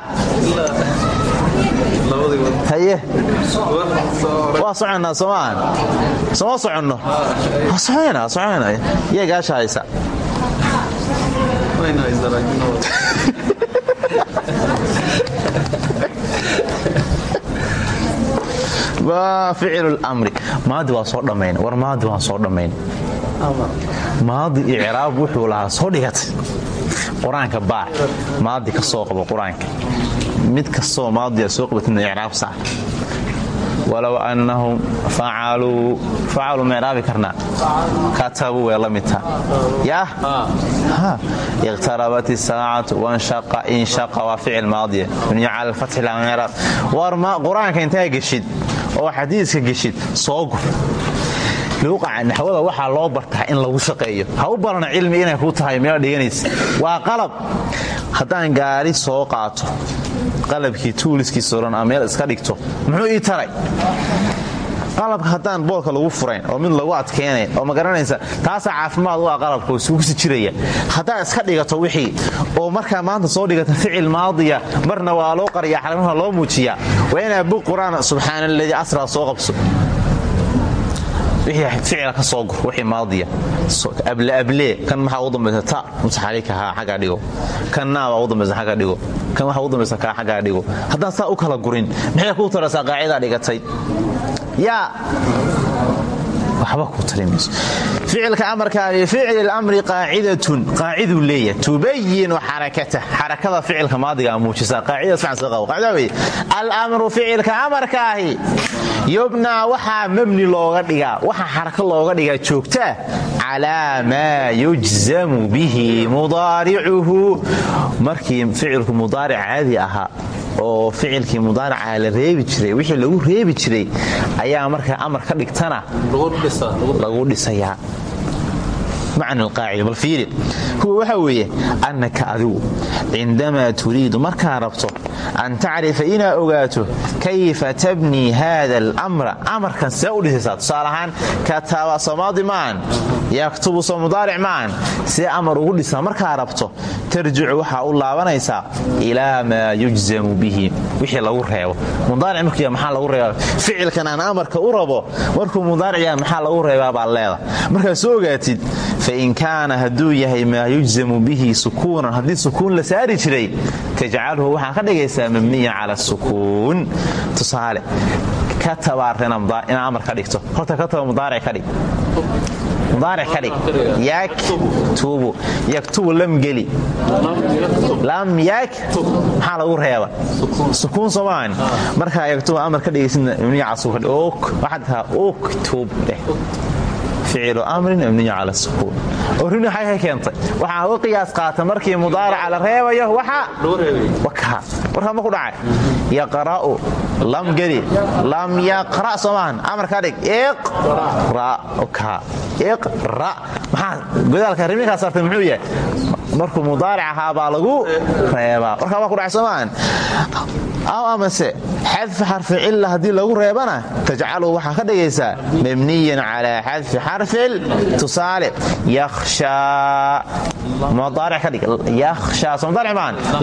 haye. Waa soconnaa soomaan sooma soconno? Waa soconayna soconayna yee gaasha haysa (laughs) waa ficil mri maadi waa soo dhammayn war maadi waan soo dhammayn maadi icraab wuxuu lahaa soo dhigatay. Qur'aanka baax maadi ka soo qabo qur'aanka. Mid kastoo maadiya soo qabatidna icraab saar. Walow annahum facaluu facaluu ma icraabi karnaa? Katabuu way la midtaa. Yaah iqtarabat isaacatu wanshaqa inshaqa waa ficil maadiya buniya cala alfatxi lamicraab war qur'aanka intaa geshid oo xadiiska geshid soo gur luuqaca naxwada waxaa loo bartaa in lagu shaqeeyo. Ha u barana cilmi inay kuu tahay meel dhiganaysa. Waa qalab. Haddaan gaari soo qaato qalabkii tuuliskiisa odhan a meel iska dhigto. Muxuu ii taray qalabka haddaan boolka lagu furayn oo mid lagu adkaynayn oo ma garanaysa taasaa caafimaad u ah qalabka oo isugu si jiraya haddaad iska dhigato wixii oo markaa maanta soo dhigata ficil maadiya marna waa loo qariya xalimana loo muujiyaa waa inaa qur'aan subxaana aladii soo qabso. Ficila ka soo gur wixii maadiya. Ableablee kan maxaa ugu dambaysa? Ta mutaxalika haa xaggaa dhigo. Kan naa baa dambaysa? Xagga dhigo. Kan waxaa ugu dambaysa? Kaa xaggaa dhigo. Haddaan saa u kala gurin maxay kuu taraysaa qaacidaa dhigatay yaa waxba ku tarimayso ficilka amarkaagi ficil amri qaacidatun qaaciduu leeyahay tubayinu xarakata. Xarakada ficilka maadigaa muujisa qaacida weye alamru ficilka amarkaahi yubnaa waxaa mabni looga dhigaa waxaa xaraka looga dhigaa joogtaa calaa maa yujzamu bihi mudaaricuhu. Markii ficilku mudaaric caadi ahaa oo ficilkii mudaaracaa la reebi jiray wixii lagu reebi jiray ayaa markaa amar ka dhigtana lagu dhisayaa. Macna alqaacida bal fiiri. Huwa waxaa weeye annaka adigu cindamaa turiidu markaa rabto an tacrifa inaa ogaato kayfa tabnii haada alamra? Amarkan see u dhisaysaa tusaale ahaan kataaba soomaadi maan yaktubu soo mudaaric maan. See amar ugu dhisa markaa rabto tarjicu waxaa u laabanaysaa ilaa maa yujzamu bihi. Wixii lagu reebo. Mudaaric markuu maxaa lagu reeba? Ficilkan aan amarka u rabo markuu mudaaric yahay maxaa lagu reebaa baa leeda markaad soo ogaatid fain kaana hadduu yahay maa yujzamu bihi sukuunan haddii sukuun la saari jiray tajcalhu waxaa ka dhigaysaa mabniyan cala sukuun. Tusaale katabaarina in amar ka dhigto. Horta kataba mudaaric ka dhig mudaaric ka dhig yaktubu yaktubu lam geli. Lam yaktub maxaa lagu reeba. Sukuun soomaan markaa yaktubu amar ka dhigaysidna sukuun. Waxaad tahaa uktub dheh ficilu amrin mabniya cala sukuun oo rini waxay keentay. Waxaa uga qiyaas qaata markii mudaaraca la reebayo waxa warkaa ma ku dhacay. Yaqra'u lam geli lam yaqra' soomaan amar ka dhig iqra maxaa godaalka riminkaa saartay muxuu yahay? Markuu mudaaric ahaa baa lagu reebaa. Warkaa waa ku dhacay aw amase xadfi xarfi cilla haddii lagu reebana tajcalu waxaa ka dhigaysaa mabniyan calaa xadfi xarfil tusaale. Yakhshaa mudaaric ka dhig yakhshaa soo mudaaric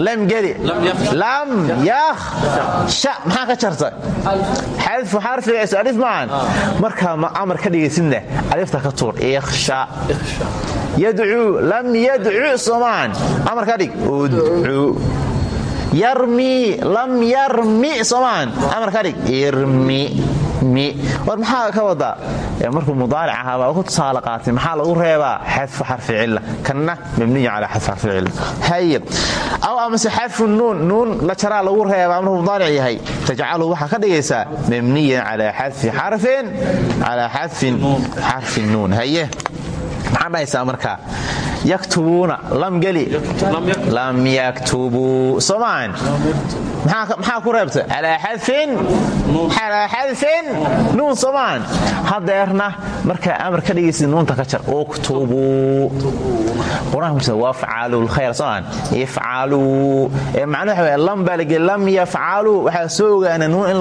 lam geli lam yakhsha. Maxaa ka jarta? Xadfu xarfiga alif maan. Markaa amar ka dhigaysidna alifta ka tuur. Ikhsha yadcuu lam yadcu soomaan amar ka dhig. Udcuu yarmi lam yarmi soomaan. Amar ka irmi war maxaa ka wadaa markuu mudaaric ahaabaa ku tusaale qaatay. Maxaa lagu reebaa? Xadfu xarfi cilla. Kanna mabniyu calaa xadfi xarfi cilla. Haye aw amase xadfu nuun nuun la jaraa lagu reebaa markuu mudaaric yahay. Tajcalu waxaa ka dhigaysaa mabniyan calaa xadfi xarfin calaa xadfin xarfi nuun haye. Maxaa dhahaysaa markaa? Yaktubuuna lam geli lam yaktubuu soomaan maxaa ku reebta alaa xadfin nuun soomaan hadeerna markaa amar ka dhigaysid nuunta ka jar uktubuu qur'aanka wafcalu lkhayr soomaan ifcaluu macna waxa wey lam baa lageli lam yafcaluu waxaa soo ogaana nuun in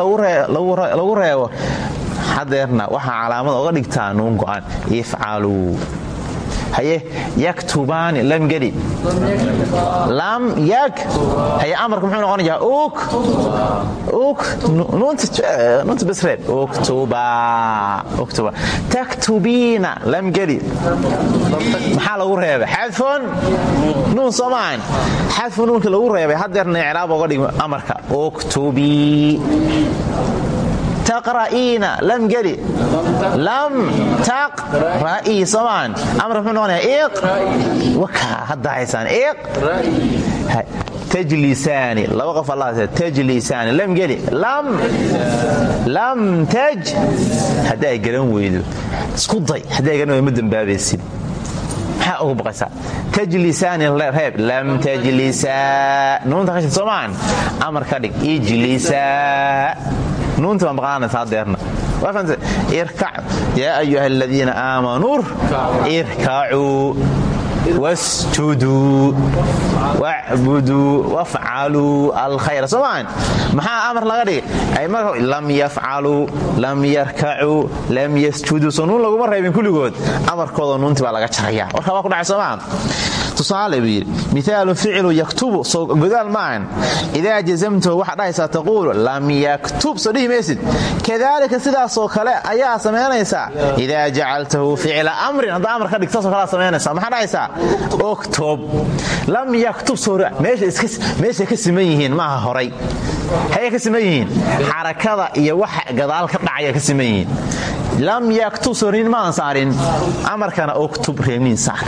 lagu reebo hadeerna waxaa calaamad oga dhigtaa nuun go'an ifcaluu haye yaktubaani lam geli lam yag haye amarka muxuu noqonayaa uk uk nuunta basreeb uktuba uktuba taktubiina lam geli maxaa lagu reebay? Xadfun? Nuun soomaan xadfu nuunka lagu reebay. Hadeerna icraab oga dhig amarka. Uktubii taqra'iina lam geli lam taqra'ii soomaan amar muxuu noqonayaa iq waka hadda haysaan tajlisaani laba qof allah tajlisaani lam geli lam taj haddii ay weydo isku day haddii ay weydo ma dembaabaysid maxaa ugu baqaysaa tajlisaani reeb lam tajlisaa nuunta ka shid soomaan amar ka nuunta baa maqaanaysa hadeerna yaa ayuha aladiina aamanuu irkacuu wasjuduu wacbuduu wafcaluu alkhayra soomaan maxaa amar laga dhigay lam yafcaluu lam yarkacuu lam yasjuduu soo nuun laguma kulligood amarkooda nuunti laga jaraya warkaa ku dhacay soomaa tusaale buu yidhi miaalu yaktubu soo godaal maahan idaa jazamtahu taquulu lam yaktub soo dhihi maysid. Kadaalika sidaasoo kale ayaa samaynaysaa idaa jacaltahu ficla amrin haddaa amar ka dhigtaasoo kalea samaynaysa maxaa dhahaysaa oktob lam yaktub meeshay ka siman yihiin maaha horay. Hayay ka siman iyo waxa gadaal ka dhacaya ka lam yaktub sorin maan saarin. Amarkana oktub reemiin saar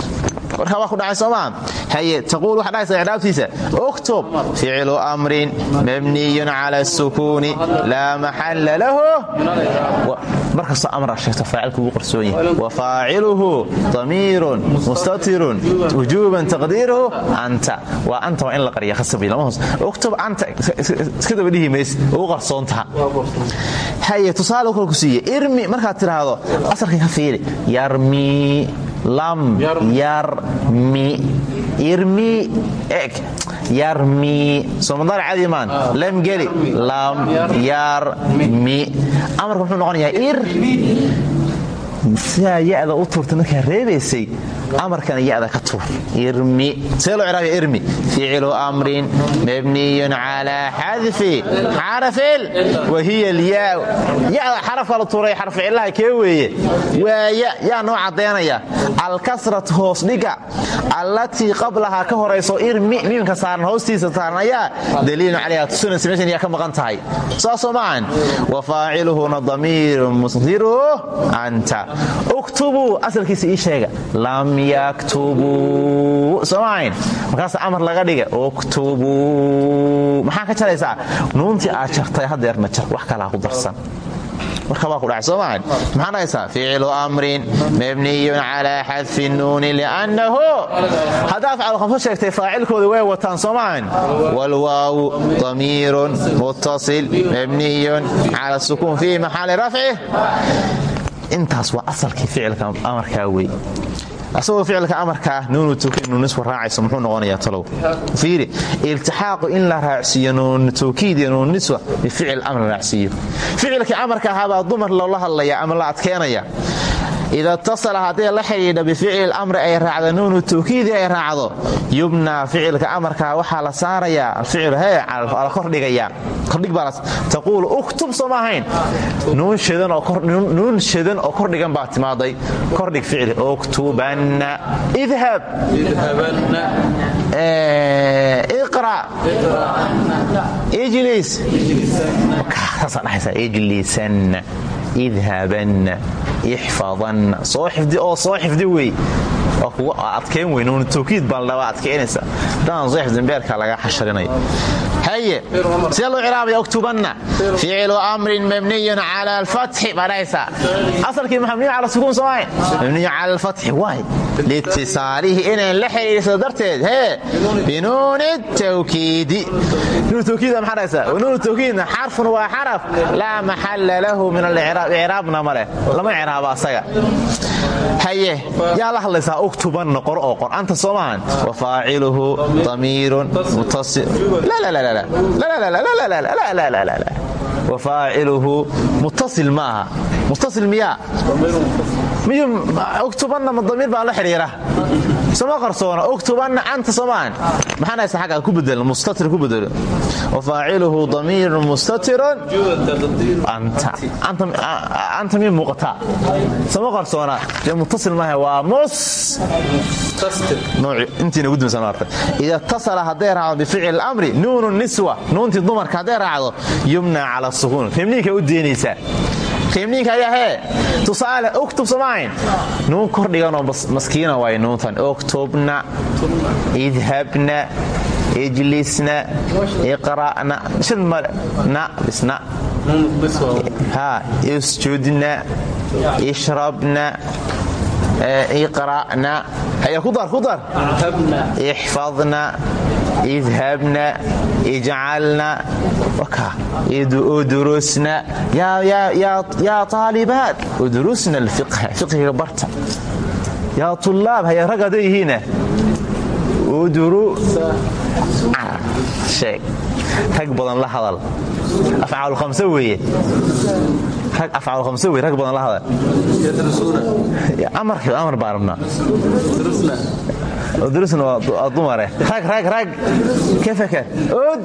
warkaa waa ku dhacay soomaa? Haye taquul waxaa dhahaysa icraabtiisa oktob ficlu amrin mabniyun cala asukuuni laa maxalla lahu. Markastoo amraa sheegto faacilku ugu qarsoon yahay. Wa faaciluhu damiirun mustatirun wujuuban taqdiiruhu anta. Waa anta in la qariya khasabay lama hoos oktob anta iska daba dhihi maysid ugu qarsoontaha. Haye tusaale kale ku siiye irmi markaad tidhaahdo asalkan ka fiiri yarmi lam yarmi irmi yarmi soo mudaaric cadi maan lam geli. Lam yarmi amarka muxuu noqonayaa ir. Sidaa yada u tuurta markaa reebaysay amarkana yada ka tuur. See loo ciraabiya irmi. Ficlu amrin mabniyun calaa xadfi. Xarafil. Wa hiya alyaa yada xarafka la tuuray xarfu cillaha kee weeye? Waa ya yaa noo caddaynaya alkasrat hoos dhiga. Allatii qablahaa ka horayso irmi miimka saaran hoostiisa saaran ayaa daliilun calayha. Tusinaysa meeshan yaa ka maqan tahay. Saasoo maahan wa faaciluhuna damiirun musdiruhu anta. Uktubuu asalkiisa ii sheega yaktubuu soomahayn markaas amar laga dhiga uktubuu maxaa ka jaraysaa? Nuuntii aad jartay hadeerna jar wax kalaa ku darsan. Warka waa ku dhacay. Soo maxaa dhahaysaa ficlu amrin mabniyun calaa xadfi nuuni liannahu. Haddaa afcal khamso sheegtay faacilkooda way wataan. Soo maahan walwaawu damiirun muttasil mabniyun cala sukuun fii maxali rafci. Intaas waa asalkii ficilka amarkaa wey asagoo ficilka amarkaa nuunu tawkiid nuunisku raacayso muxuu noqonayaa talow. Fiiri iltixaaqu in la raacsiiyo nuunu tawkiid iyo nuuniswa bificil amr raacsiiyo. Ficilkii amarka ahaabaa dumar loola hadlaya ama la adkeenaya ida tasala hadday la xidhiidha bificli amri ay raacdo nuunu tawkiidi ay raacdo yubnaa ficilka amarkaa waxaa la saarayaa taquulu uktub soo ma ahayn nuun shadan oo kordhigan baa timaaday kordhig ficil uktubanna idhab iqra ijlisanna idhabanna ixfadanna soo xifdi oo soo xifdi adkayn wey nuunu tawkiid baan laba adkaynaysa hadaan soo xifdin beerkaa laga xasharinayo haye sidee loo cilaabaya uktubanna ficilu amrin mabniyun cala alfatxi baa dhahaysaa asalkii mabniyu cala sukuun soomaay mabniyu cala alfatxi waay liitisaalihi inayn la xidhiirsado darteed hee binuuni tawkiidi. Nuunu tawkiida maxaa dhahaysaa nuunu tawkiidna xarfun waa xaraf. Laa maxalla lahu min alicraab icraabna ma leh. Lama icraabo asaga. Haye yaa la uktubanna qor oo qor anta soo maahan wafaaciluhu damiirun mutasil wafaaciluhu mutasil ma aha mutasil uktubanna ma damiir baa la xidhiira soma qarsoona uktubanna anta soomaan maxaan haysa xaggaa ku bedel mustatir ku bedelo wafaaciluhu damiirun mustatirun. Anta mii muuqataa soma qarsoona dee mutasil maaha waa mus. Intiina gudmaysan artay ida tasala hadday raacdo bificli amri nuunu niswa nuuntii dumarka hadday raacdo yumna cala sukuun reemniinka u deenaysaa reemniinka ayaa hee tusaale uktub somahayn nuun kor dhiganoo maskiina waay nuuntan. Uktubna idhabna ijlisna iqra'na shid male na bisna. Ha isjudna ishrabna iqra'na. Haya ku dar ku dar. Ixfadna idhabna ijcalna udurusna yaa aalibaat udurusna alfiqha fiqhiga barta yaa tulaab haya rag hadday yihiina uduru sheeg rag badan la hadal afcaal khamse weeye rag afcaal khamse weye rag badan la hadal amar baa rabnaa udurusna waa dumare rag rag rag ka fakar od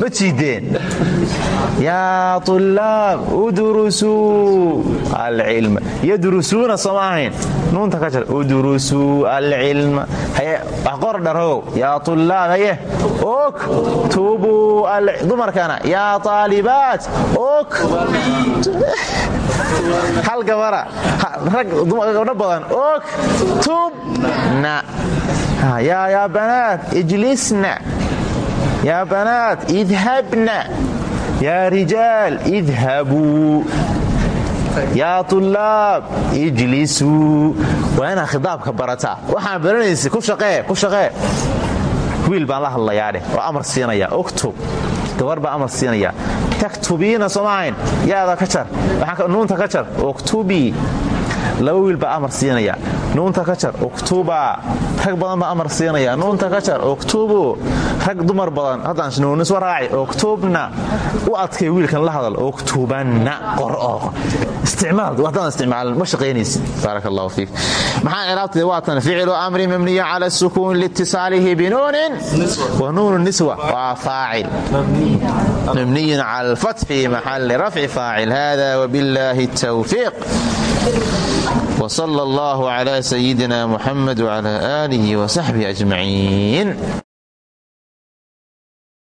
ma jiideen yaa طulaab udrusuu alcilma yadrusuuna sooma ahayn nuunta ka jar udrusuu alcilma haye wax qor dharow yaa طulaab haye og tubuu dumarkana yaa طaalibaat og hal gabara. Gabdho badan. Og tubna yaa banaat ijlisna yaa banaat idhabna yaa rijaal idhabuu yaa طulaab ijlisuu waa inaad khidaabka waxaan baranaysa ku shaqee ku shaqee. Wiil baan la hadlayaa dheh oo amar siinaya. Uktub gabar baa amar siinaya. Taktubiina soomaahayn yaada ka jar. Nuunta ka jar uktubii laba wiil baa amar siinaya. Nuunta ka jar uktubaa rag badan baa amar siinaya. Nuunta ka jar uktubu rag dumar badan haddaan nuuniswa raaci uktubna u adkay wiilkan la hadal uktubanna qor oo isticmaal hadaan isticmaalin ma shaqaynaysid. Baarak allah fiik maxaa iraabtay waatan ficlu amri mabniya cala sukuun liitisaalihi binuunin wa nuunu niswa. Waa faacil. Mabniyin cala alfatxi maxali rafci faacil. Hada wbillaahi tawfiiq. Wsala allah cla sayidina muxamed wcla aalihi wsaxbihi ajmaciin.